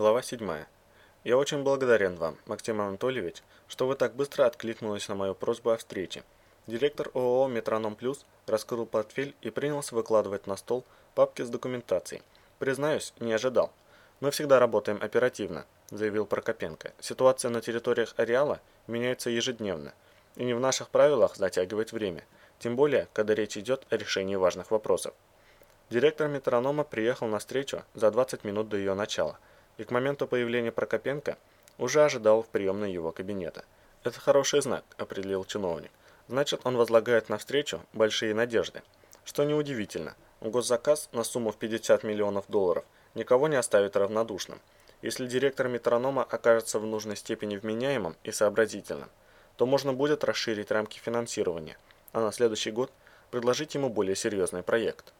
Глава 7. Я очень благодарен вам, Максим Анатольевич, что вы так быстро откликнулись на мою просьбу о встрече. Директор ООО «Метроном Плюс» раскрыл портфель и принялся выкладывать на стол папки с документацией. Признаюсь, не ожидал. Мы всегда работаем оперативно, заявил Прокопенко. Ситуация на территориях ареала меняется ежедневно, и не в наших правилах затягивать время, тем более, когда речь идет о решении важных вопросов. Директор метронома приехал на встречу за 20 минут до ее начала – и к моменту появления Прокопенко уже ожидал в приемной его кабинета. «Это хороший знак», – определил чиновник. «Значит, он возлагает навстречу большие надежды. Что неудивительно, госзаказ на сумму в 50 миллионов долларов никого не оставит равнодушным. Если директор метронома окажется в нужной степени вменяемым и сообразительным, то можно будет расширить рамки финансирования, а на следующий год предложить ему более серьезный проект.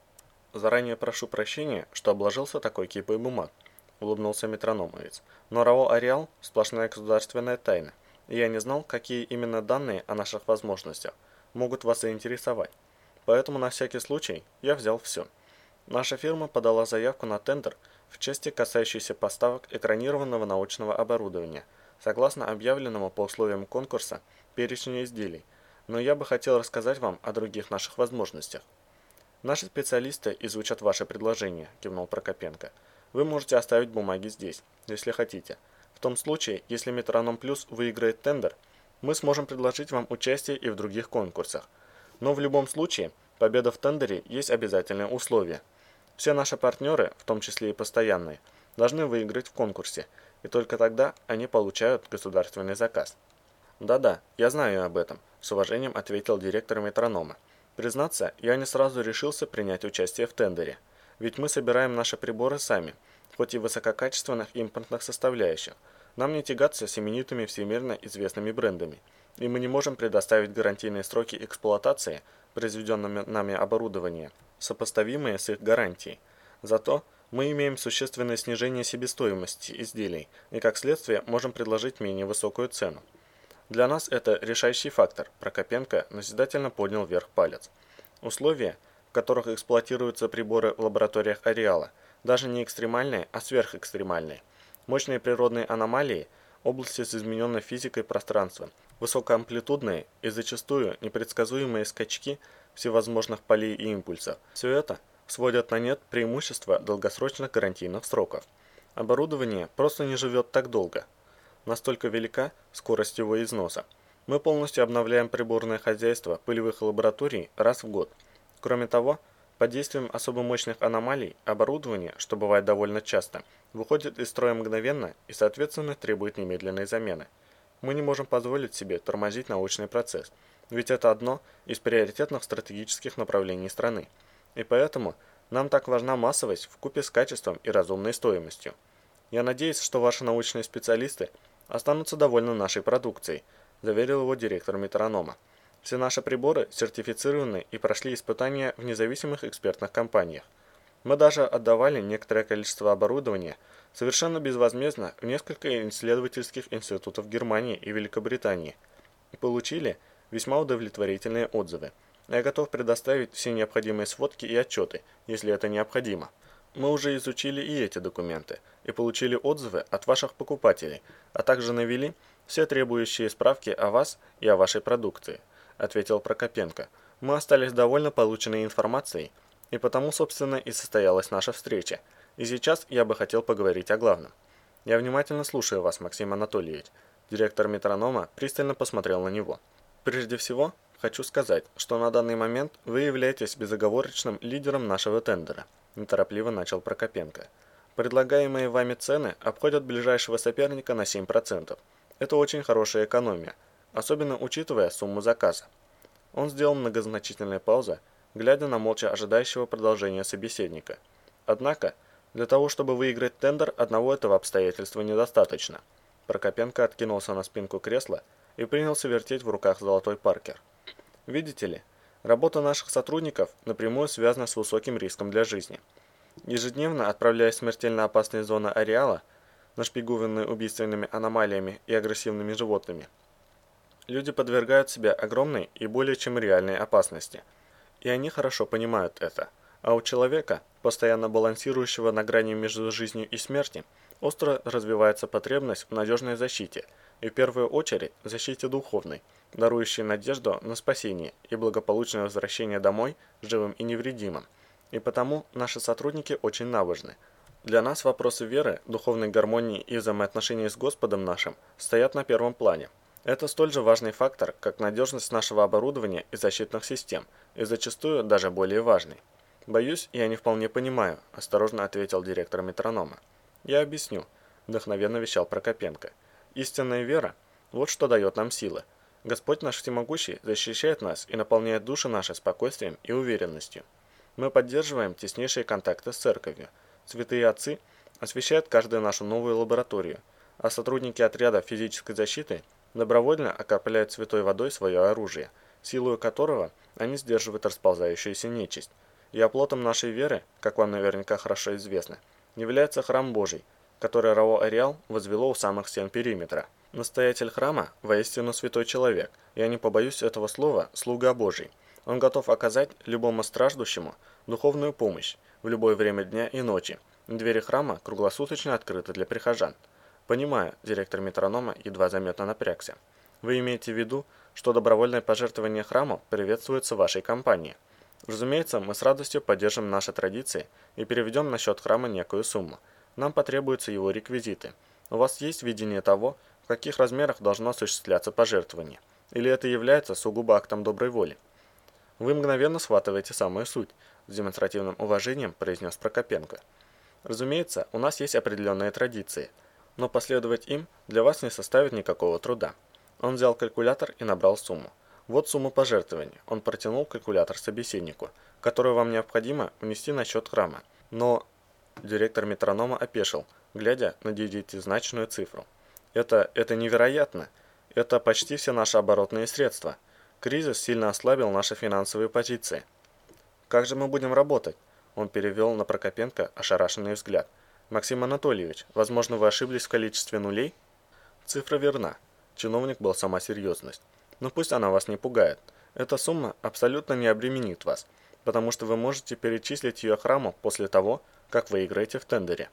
Заранее прошу прощения, что обложился такой кипой бумаг, – улыбнулся метрономовец. «Но РАО «Ареал» – сплошная государственная тайна, и я не знал, какие именно данные о наших возможностях могут вас заинтересовать. Поэтому на всякий случай я взял все. Наша фирма подала заявку на тендер в части, касающейся поставок экранированного научного оборудования, согласно объявленному по условиям конкурса перечню изделий, но я бы хотел рассказать вам о других наших возможностях. «Наши специалисты изучат ваше предложение», – кивнул Прокопенко. Вы можете оставить бумаги здесь, если хотите. В том случае, если Метроном Плюс выиграет тендер, мы сможем предложить вам участие и в других конкурсах. Но в любом случае, победа в тендере есть обязательное условие. Все наши партнеры, в том числе и постоянные, должны выиграть в конкурсе, и только тогда они получают государственный заказ. «Да-да, я знаю об этом», – с уважением ответил директор метронома. «Признаться, я не сразу решился принять участие в тендере». Ведь мы собираем наши приборы сами, хоть и высококачественных импортных составляющих. Нам не тягаться с именитыми всемирно известными брендами, и мы не можем предоставить гарантийные сроки эксплуатации произведенного нами оборудования, сопоставимые с их гарантией. Зато мы имеем существенное снижение себестоимости изделий и, как следствие, можем предложить менее высокую цену. Для нас это решающий фактор, Прокопенко назидательно поднял вверх палец. Условия – в которых эксплуатируются приборы в лабораториях Ареала, даже не экстремальные, а сверхэкстремальные. Мощные природные аномалии, области с измененной физикой пространства, высокоамплитудные и зачастую непредсказуемые скачки всевозможных полей и импульсов. Все это сводят на нет преимущества долгосрочных гарантийных сроков. Оборудование просто не живет так долго. Настолько велика скорость его износа. Мы полностью обновляем приборное хозяйство пылевых лабораторий раз в год – Кроме того, под действием особо мощных аномалий оборудование, что бывает довольно часто, выходит из строя мгновенно и, соответственно, требует немедленной замены. Мы не можем позволить себе тормозить научный процесс, ведь это одно из приоритетных стратегических направлений страны. И поэтому нам так важна массовость в купе с качеством и разумной стоимостью. Я надеюсь, что ваши научные специалисты останутся довольны нашей продукцией, заверил его директор метронома. Все наши приборы сертифицированы и прошли испытания в независимых экспертных компаниях. Мы даже отдавали некоторое количество оборудования совершенно безвозмездно в несколько исследовательских институтов Германии и Великобритании и получили весьма удовлетворительные отзывы. Я готов предоставить все необходимые сводки и отчеты, если это необходимо. Мы уже изучили и эти документы и получили отзывы от ваших покупателей, а также навели все требующие справки о вас и о вашей продукции ответил Прокопенко. «Мы остались довольно полученной информацией, и потому, собственно, и состоялась наша встреча. И сейчас я бы хотел поговорить о главном. Я внимательно слушаю вас, Максим Анатольевич». Директор метронома пристально посмотрел на него. «Прежде всего, хочу сказать, что на данный момент вы являетесь безоговорочным лидером нашего тендера», неторопливо начал Прокопенко. «Предлагаемые вами цены обходят ближайшего соперника на 7%. Это очень хорошая экономия, особенно учитывая сумму заказа. Он сделал многозначительные паузы, глядя на молча ожидающего продолжения собеседника. Однако, для того, чтобы выиграть тендер, одного этого обстоятельства недостаточно. Прокопенко откинулся на спинку кресла и принялся вертеть в руках золотой паркер. Видите ли, работа наших сотрудников напрямую связана с высоким риском для жизни. Ежедневно отправляясь в смертельно опасные зоны ареала, нашпигованные убийственными аномалиями и агрессивными животными, Люди подвергают себя огромной и более чем реальной опасности. И они хорошо понимают это. А у человека, постоянно балансирующего на грани между жизнью и смертью, остро развивается потребность в надежной защите, и в первую очередь защите духовной, дарующей надежду на спасение и благополучное возвращение домой живым и невредимым. И потому наши сотрудники очень набожны. Для нас вопросы веры, духовной гармонии и взаимоотношений с Господом нашим стоят на первом плане. Это столь же важный фактор, как надежность нашего оборудования и защитных систем, и зачастую даже более важный. «Боюсь, я не вполне понимаю», – осторожно ответил директор метронома. «Я объясню», – вдохновенно вещал Прокопенко. «Истинная вера – вот что дает нам силы. Господь наш всемогущий защищает нас и наполняет души наши спокойствием и уверенностью. Мы поддерживаем теснейшие контакты с церковью. Святые отцы освещают каждую нашу новую лабораторию, а сотрудники отряда физической защиты добровольно окапляют святой водой свое оружие, силою которого они сдерживают расползающуюся нечисть. И оплотом нашей веры, как вам наверняка хорошо известно, является храм Божий, который Рао Ариал возвело у самых стен периметра. Настоятель храма – воистину святой человек, я не побоюсь этого слова, слуга Божий. Он готов оказать любому страждущему духовную помощь в любое время дня и ночи. Двери храма круглосуточно открыты для прихожан. Понимаю, директор метронома едва заметно напрягся. Вы имеете в виду, что добровольное пожертвование храму приветствуется вашей компанией. Разумеется, мы с радостью поддержим наши традиции и переведем на счет храма некую сумму. Нам потребуются его реквизиты. У вас есть видение того, в каких размерах должно осуществляться пожертвование? Или это является сугубо актом доброй воли? Вы мгновенно схватываете самую суть, с демонстративным уважением произнес Прокопенко. Разумеется, у нас есть определенные традиции, но последовать им для вас не составит никакого труда. Он взял калькулятор и набрал сумму. Вот сумма пожертвований. Он протянул калькулятор собеседнику, которую вам необходимо внести на счет храма. Но директор метронома опешил, глядя на девятизначную цифру. Это, это невероятно. Это почти все наши оборотные средства. Кризис сильно ослабил наши финансовые позиции. Как же мы будем работать? Он перевел на Прокопенко ошарашенный взгляд. Максим Анатольевич, возможно, вы ошиблись в количестве нулей? Цифра верна. Чиновник был сама серьезность. Но пусть она вас не пугает. Эта сумма абсолютно не обременит вас, потому что вы можете перечислить ее храму после того, как выиграете в тендере.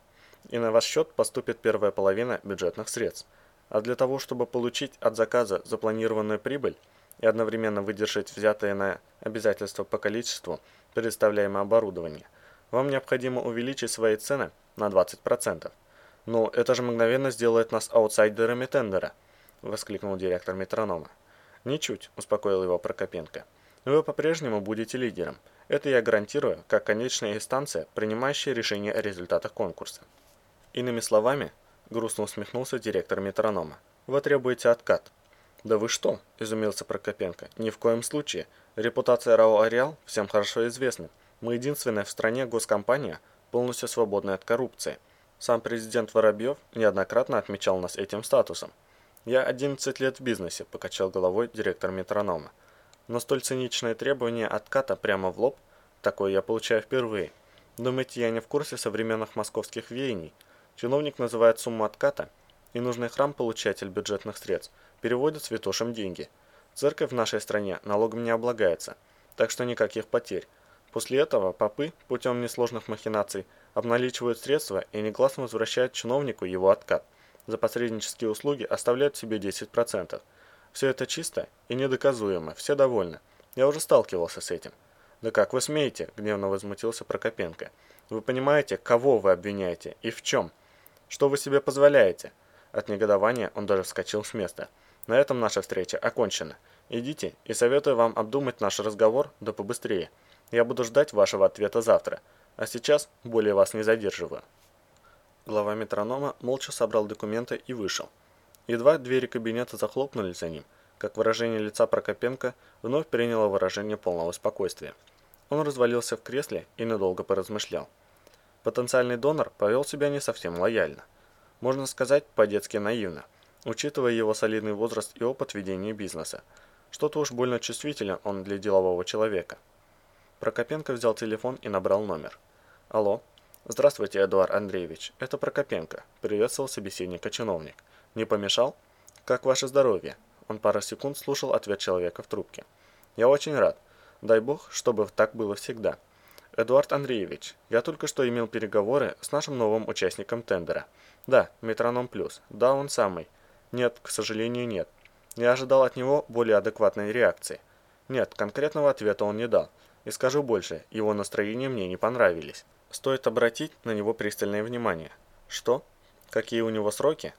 И на ваш счет поступит первая половина бюджетных средств. А для того, чтобы получить от заказа запланированную прибыль и одновременно выдержать взятое на обязательства по количеству предоставляемое оборудование, вам необходимо увеличить свои цены на 20%. «Но это же мгновенно сделает нас аутсайдерами тендера», – воскликнул директор метронома. «Ничуть», – успокоил его Прокопенко. «Вы по-прежнему будете лидером. Это я гарантирую, как конечная инстанция, принимающая решение о результатах конкурса». Иными словами, грустно усмехнулся директор метронома, вы требуете откат. «Да вы что?» – изумился Прокопенко. «Ни в коем случае. Репутация РАО «Ареал» всем хорошо известна. Мы единственная в стране госкомпания, полностью свободная от коррупции. Сам президент Воробьев неоднократно отмечал нас этим статусом. «Я 11 лет в бизнесе», – покачал головой директор метронома. «Но столь циничное требование отката прямо в лоб, такое я получаю впервые. Думаете, я не в курсе современных московских веяний? Чиновник называет сумму отката, и нужный храм-получатель бюджетных средств переводит святошам деньги. Церковь в нашей стране налогом не облагается, так что никаких потерь. После этого попы, путем несложных махинаций, обналичивают средства и негласно возвращают чиновнику его откат – за посреднические услуги оставляют себе 10%. Все это чисто и недоказуемо, все довольны. Я уже сталкивался с этим. «Да как вы смеете?» – гневно возмутился Прокопенко. «Вы понимаете, кого вы обвиняете и в чем? Что вы себе позволяете?» От негодования он даже вскочил с места. «На этом наша встреча окончена. Идите и советую вам обдумать наш разговор да побыстрее. Я буду ждать вашего ответа завтра. А сейчас более вас не задерживаю». Глава метронома молча собрал документы и вышел. Едва двери кабинета захлопнулись за ним, как выражение лица Прокопенко вновь приняло выражение полного спокойствия. Он развалился в кресле и надолго поразмышлял. Потенциальный донор повел себя не совсем лояльно. Можно сказать, по-детски наивно, учитывая его солидный возраст и опыт ведения бизнеса. Что-то уж больно чувствителен он для делового человека. Прокопенко взял телефон и набрал номер. «Алло», «Здравствуйте, Эдуард Андреевич. Это Прокопенко», – приветствовал собеседника чиновник. «Не помешал? Как ваше здоровье?» Он пару секунд слушал ответ человека в трубке. «Я очень рад. Дай бог, чтобы так было всегда. Эдуард Андреевич, я только что имел переговоры с нашим новым участником тендера. Да, Метроном Плюс. Да, он самый. Нет, к сожалению, нет. Я ожидал от него более адекватной реакции. Нет, конкретного ответа он не дал. И скажу больше, его настроения мне не понравились. Стоит обратить на него пристальное внимание. Что? Какие у него сроки?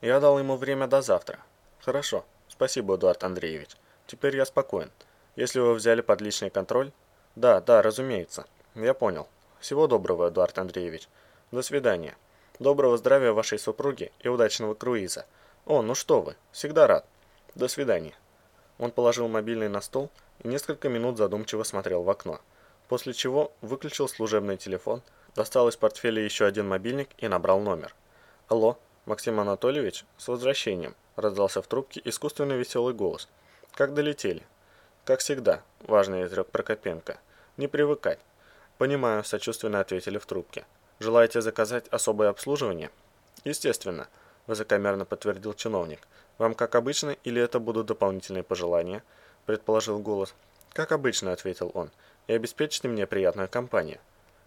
Я дал ему время до завтра. Хорошо. Спасибо, Эдуард Андреевич. Теперь я спокоен. Если вы взяли под личный контроль... Да, да, разумеется. Я понял. Всего доброго, Эдуард Андреевич. До свидания. Доброго здравия вашей супруге и удачного круиза. О, ну что вы, всегда рад. До свидания. Он положил мобильный на стол и несколько минут задумчиво смотрел в окно, после чего выключил служебный телефон, достал из портфеля еще один мобильник и набрал номер. «Алло, Максим Анатольевич, с возвращением!» – раздался в трубке искусственный веселый голос. «Как долетели?» «Как всегда», – важно изрек Прокопенко. «Не привыкать». «Понимаю», – сочувственно ответили в трубке. «Желаете заказать особое обслуживание?» «Естественно», – высокомерно подтвердил чиновник. «Вам как обычно или это будут дополнительные пожелания?» – предположил голос. «Как обычно», – ответил он, – «и обеспечьте мне приятную компанию».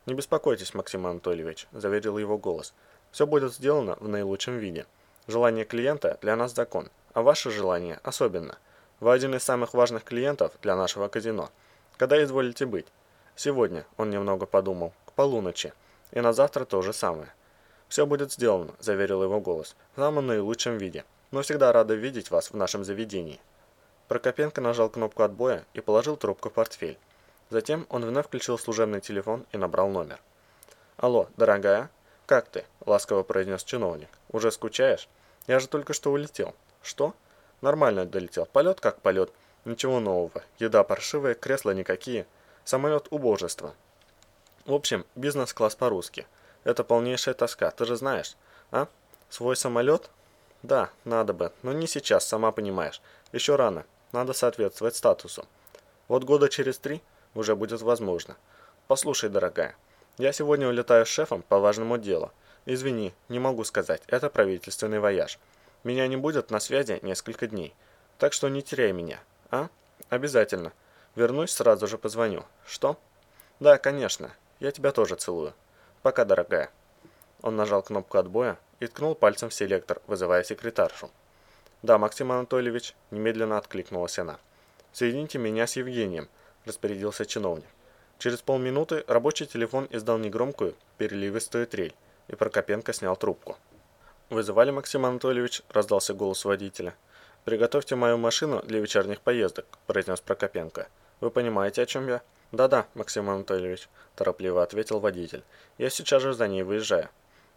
«Не беспокойтесь, Максим Анатольевич», – заверил его голос. «Все будет сделано в наилучшем виде. Желание клиента для нас закон, а ваше желание особенно. Вы один из самых важных клиентов для нашего казино. Когда изволите быть?» «Сегодня», – он немного подумал, – «к полуночи. И на завтра то же самое». «Все будет сделано», – заверил его голос, – «в самом наилучшем виде. Мы всегда рады видеть вас в нашем заведении». Прокопенко нажал кнопку отбоя и положил трубку в портфель. Затем он вновь включил служебный телефон и набрал номер. «Алло, дорогая? Как ты?» – ласково произнес чиновник. «Уже скучаешь? Я же только что улетел». «Что?» «Нормально долетел. Полет как полет. Ничего нового. Еда паршивая, кресла никакие. Самолет убожества». В общем, бизнес-класс по-русски. Это полнейшая тоска, ты же знаешь. А? Свой самолет? Да, надо бы, но не сейчас, сама понимаешь. Еще рано, надо соответствовать статусу. Вот года через три уже будет возможно. Послушай, дорогая, я сегодня улетаю с шефом по важному делу. Извини, не могу сказать, это правительственный вояж. Меня не будет на связи несколько дней. Так что не теряй меня, а? Обязательно. Вернусь, сразу же позвоню. Что? Да, конечно. Я тебя тоже целую. Пока, дорогая. Он нажал кнопку отбоя и ткнул пальцем в селектор, вызывая секретаршу. «Да, Максим Анатольевич», – немедленно откликнулась она. «Соедините меня с Евгением», – распорядился чиновник. Через полминуты рабочий телефон издал негромкую, переливистую трель, и Прокопенко снял трубку. «Вызывали, Максим Анатольевич?» – раздался голос водителя. «Приготовьте мою машину для вечерних поездок», – произнес Прокопенко. «Вы понимаете, о чем я?» «Да-да, Максим Анатольевич», – торопливо ответил водитель. «Я сейчас же за ней выезжаю».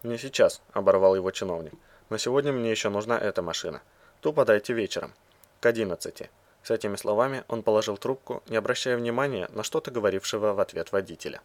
«Не сейчас», – оборвал его чиновник. «Но сегодня мне еще нужна эта машина. Ту подайте вечером. К одиннадцати». С этими словами он положил трубку, не обращая внимания на что-то говорившего в ответ водителя.